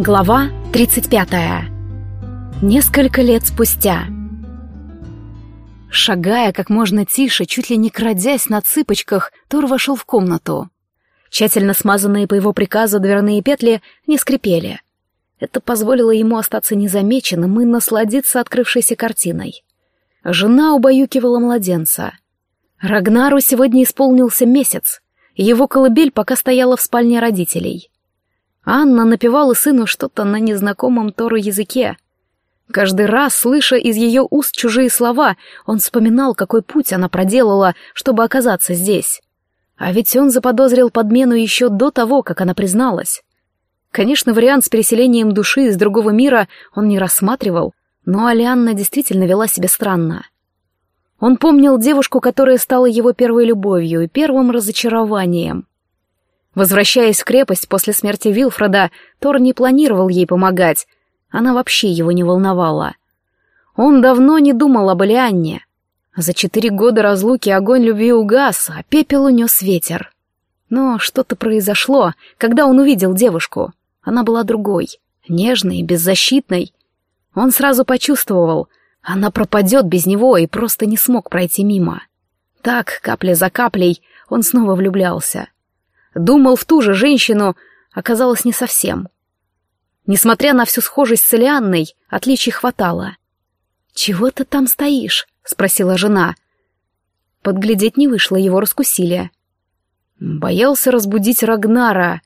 Глава 35. Несколько лет спустя. Шагая как можно тише, чуть ли не крадясь на цыпочках, Тор вошел в комнату. Тщательно смазанные по его приказу дверные петли не скрипели. Это позволило ему остаться незамеченным и насладиться открывшейся картиной. Жена убаюкивала младенца. Рагнару сегодня исполнился месяц. Его колыбель пока стояла в спальне родителей — Анна напевала сыну что-то на незнакомом Тору языке. Каждый раз, слыша из ее уст чужие слова, он вспоминал, какой путь она проделала, чтобы оказаться здесь. А ведь он заподозрил подмену еще до того, как она призналась. Конечно, вариант с переселением души из другого мира он не рассматривал, но Алианна действительно вела себя странно. Он помнил девушку, которая стала его первой любовью и первым разочарованием. Возвращаясь в крепость после смерти Вилфреда, Тор не планировал ей помогать. Она вообще его не волновала. Он давно не думал об Элианне. За четыре года разлуки огонь любви угас, а пепел унес ветер. Но что-то произошло, когда он увидел девушку. Она была другой, нежной, беззащитной. Он сразу почувствовал, она пропадет без него и просто не смог пройти мимо. Так, капля за каплей, он снова влюблялся. Думал в ту же женщину, оказалось не совсем. Несмотря на всю схожесть с Элианной, отличий хватало. «Чего ты там стоишь?» — спросила жена. Подглядеть не вышло, его раскусили. Боялся разбудить Рагнара.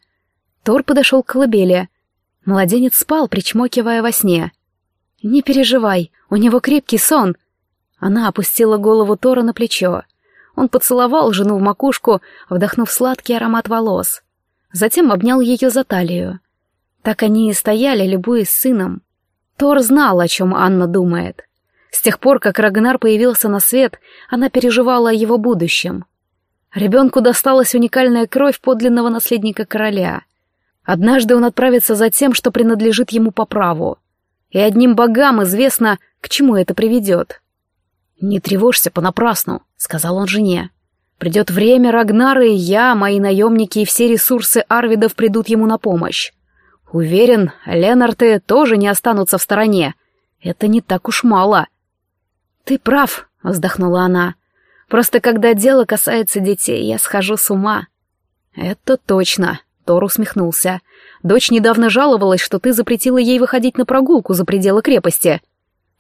Тор подошел к колыбели. Младенец спал, причмокивая во сне. «Не переживай, у него крепкий сон». Она опустила голову Тора на плечо. Он поцеловал жену в макушку, вдохнув сладкий аромат волос. Затем обнял ее за талию. Так они и стояли, любуясь сыном. Тор знал, о чем Анна думает. С тех пор, как Рагнар появился на свет, она переживала о его будущем. Ребенку досталась уникальная кровь подлинного наследника короля. Однажды он отправится за тем, что принадлежит ему по праву. И одним богам известно, к чему это приведет. «Не тревожься понапрасну», — сказал он жене. «Придет время Рагнара, и я, мои наемники и все ресурсы Арвидов придут ему на помощь. Уверен, Ленарты тоже не останутся в стороне. Это не так уж мало». «Ты прав», — вздохнула она. «Просто когда дело касается детей, я схожу с ума». «Это точно», — Тор усмехнулся. «Дочь недавно жаловалась, что ты запретила ей выходить на прогулку за пределы крепости».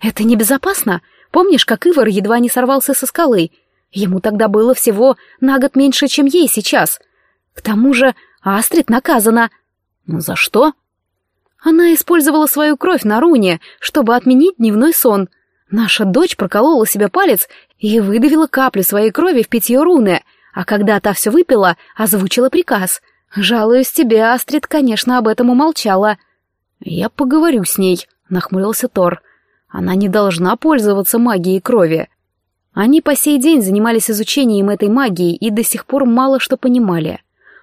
«Это небезопасно? Помнишь, как Ивар едва не сорвался со скалы? Ему тогда было всего на год меньше, чем ей сейчас. К тому же Астрид наказана. Ну за что? Она использовала свою кровь на руне, чтобы отменить дневной сон. Наша дочь проколола себе палец и выдавила каплю своей крови в питье руны, а когда та все выпила, озвучила приказ. «Жалуюсь тебе, Астрид, конечно, об этом умолчала». «Я поговорю с ней», — нахмурился Тор. Она не должна пользоваться магией крови. Они по сей день занимались изучением этой магии и до сих пор мало что понимали.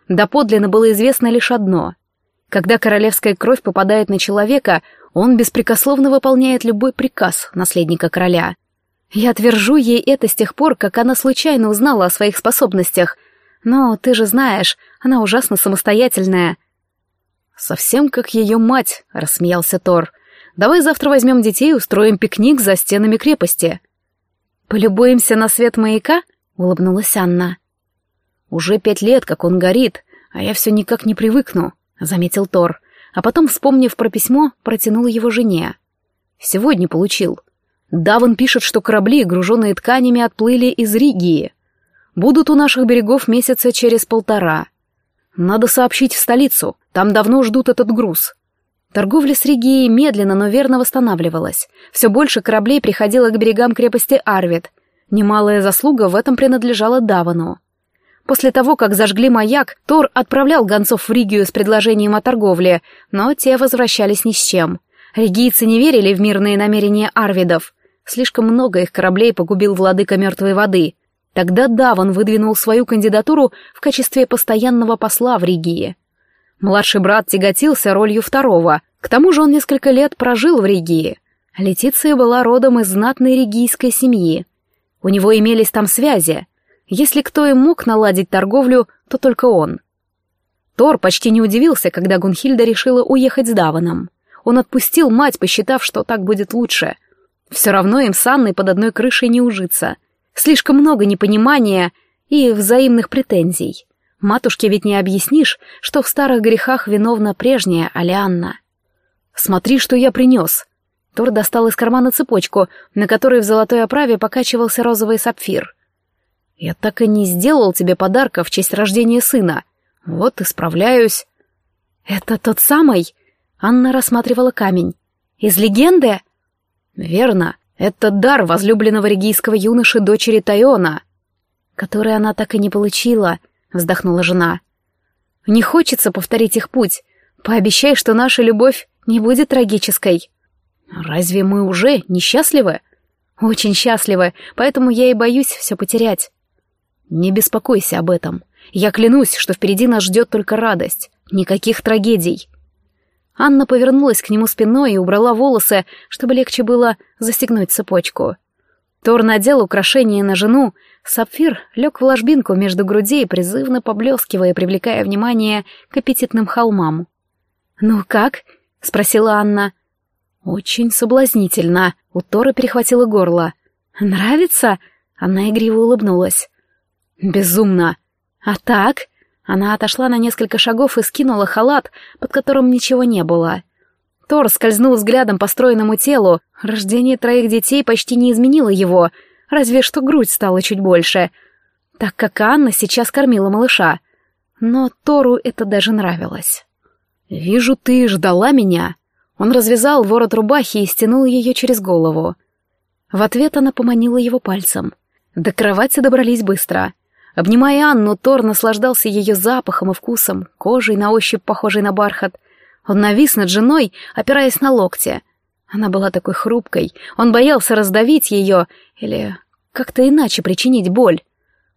Доподлинно было известно лишь одно. Когда королевская кровь попадает на человека, он беспрекословно выполняет любой приказ наследника короля. Я твержу ей это с тех пор, как она случайно узнала о своих способностях. Но ты же знаешь, она ужасно самостоятельная. «Совсем как ее мать», — рассмеялся Тор. Давай завтра возьмем детей и устроим пикник за стенами крепости». «Полюбуемся на свет маяка?» — улыбнулась Анна. «Уже пять лет, как он горит, а я все никак не привыкну», — заметил Тор, а потом, вспомнив про письмо, протянул его жене. «Сегодня получил. Даван пишет, что корабли, груженные тканями, отплыли из Ригии. Будут у наших берегов месяца через полтора. Надо сообщить в столицу, там давно ждут этот груз. Торговля с Ригией медленно, но верно восстанавливалась. Все больше кораблей приходило к берегам крепости Арвид. Немалая заслуга в этом принадлежала Давану. После того, как зажгли маяк, Тор отправлял гонцов в Ригию с предложением о торговле, но те возвращались ни с чем. Ригийцы не верили в мирные намерения Арвидов. Слишком много их кораблей погубил владыка мертвой воды. Тогда Даван выдвинул свою кандидатуру в качестве постоянного посла в Ригии. Младший брат тяготился ролью второго, к тому же он несколько лет прожил в Ригии. Летиция была родом из знатной ригийской семьи. У него имелись там связи. Если кто и мог наладить торговлю, то только он. Тор почти не удивился, когда Гунхильда решила уехать с Даваном. Он отпустил мать, посчитав, что так будет лучше. Все равно им с Анной под одной крышей не ужиться. Слишком много непонимания и взаимных претензий. Матушке ведь не объяснишь, что в старых грехах виновна прежняя Алианна. «Смотри, что я принес!» Тор достал из кармана цепочку, на которой в золотой оправе покачивался розовый сапфир. «Я так и не сделал тебе подарка в честь рождения сына. Вот и справляюсь». «Это тот самый?» Анна рассматривала камень. «Из легенды?» «Верно. Это дар возлюбленного регийского юноши дочери Тайона». «Который она так и не получила», — вздохнула жена. «Не хочется повторить их путь. Пообещай, что наша любовь не будет трагической». «Разве мы уже несчастливы?» «Очень счастливы, поэтому я и боюсь все потерять». «Не беспокойся об этом. Я клянусь, что впереди нас ждет только радость. Никаких трагедий». Анна повернулась к нему спиной и убрала волосы, чтобы легче было застегнуть цепочку. Тор надел украшение на жену, сапфир лег в ложбинку между грудей, призывно поблескивая, привлекая внимание к аппетитным холмам. «Ну как?» — спросила Анна. «Очень соблазнительно», — у Тора перехватило горло. «Нравится?» — она игриво улыбнулась. «Безумно!» «А так?» Она отошла на несколько шагов и скинула халат, под которым ничего не было. Тор скользнул взглядом по стройному телу. Рождение троих детей почти не изменило его, разве что грудь стала чуть больше, так как Анна сейчас кормила малыша. Но Тору это даже нравилось. «Вижу, ты ждала меня». Он развязал ворот рубахи и стянул ее через голову. В ответ она поманила его пальцем. До кровати добрались быстро. Обнимая Анну, Тор наслаждался ее запахом и вкусом, кожей на ощупь похожей на бархат. Он навис над женой, опираясь на локти. Она была такой хрупкой, он боялся раздавить ее или как-то иначе причинить боль.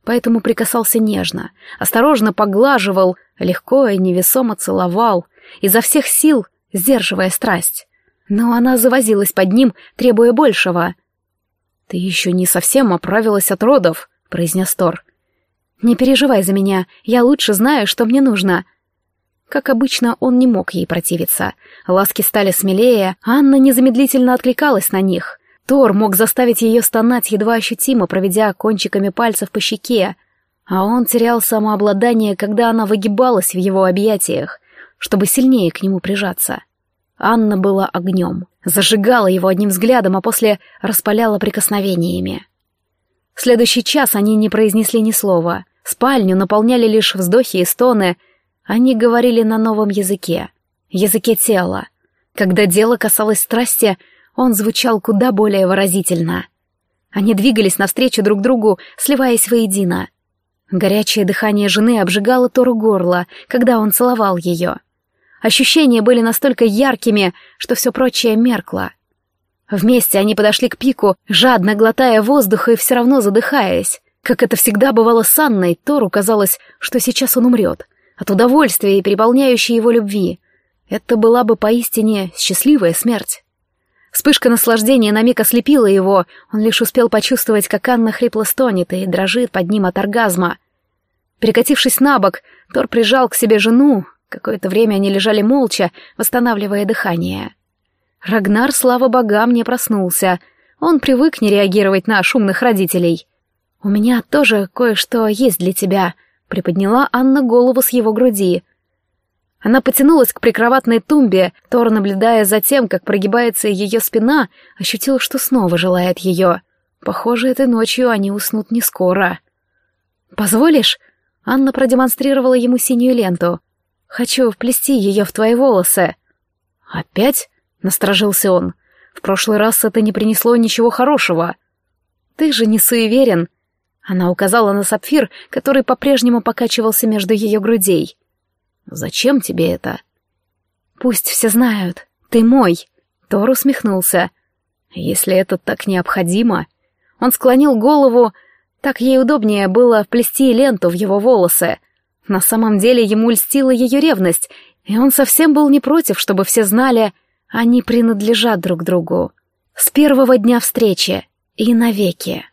Поэтому прикасался нежно, осторожно поглаживал, легко и невесомо целовал, изо всех сил сдерживая страсть. Но она завозилась под ним, требуя большего. «Ты еще не совсем оправилась от родов», — произнес Тор. «Не переживай за меня, я лучше знаю, что мне нужно». Как обычно, он не мог ей противиться. Ласки стали смелее, Анна незамедлительно откликалась на них. Тор мог заставить ее стонать едва ощутимо, проведя кончиками пальцев по щеке, а он терял самообладание, когда она выгибалась в его объятиях, чтобы сильнее к нему прижаться. Анна была огнем, зажигала его одним взглядом, а после распаляла прикосновениями. Следующий час они не произнесли ни слова. Спальню наполняли лишь вздохи и стоны. Они говорили на новом языке. Языке тела. Когда дело касалось страсти, он звучал куда более выразительно. Они двигались навстречу друг другу, сливаясь воедино. Горячее дыхание жены обжигало Тору горло, когда он целовал ее. Ощущения были настолько яркими, что все прочее меркло. Вместе они подошли к пику, жадно глотая воздух и все равно задыхаясь. Как это всегда бывало с Анной, Тору казалось, что сейчас он умрет. От удовольствия и переполняющей его любви. Это была бы поистине счастливая смерть. Вспышка наслаждения на миг ослепила его, он лишь успел почувствовать, как Анна хрипло стонет и дрожит под ним от оргазма. Перекатившись на бок, Тор прижал к себе жену. Какое-то время они лежали молча, восстанавливая дыхание. Рагнар, слава богам, не проснулся. Он привык не реагировать на шумных родителей. «У меня тоже кое-что есть для тебя», — приподняла Анна голову с его груди. Она потянулась к прикроватной тумбе, Тор, наблюдая за тем, как прогибается ее спина, ощутил, что снова желает ее. Похоже, этой ночью они уснут не скоро. «Позволишь?» Анна продемонстрировала ему синюю ленту. «Хочу вплести ее в твои волосы». «Опять?» — насторожился он. «В прошлый раз это не принесло ничего хорошего». «Ты же не суеверен», она указала на сапфир, который по-прежнему покачивался между ее грудей. «Зачем тебе это?» «Пусть все знают. Ты мой!» Тор усмехнулся. «Если это так необходимо...» Он склонил голову, так ей удобнее было вплести ленту в его волосы. На самом деле ему льстила ее ревность, и он совсем был не против, чтобы все знали, они принадлежат друг другу. С первого дня встречи и навеки.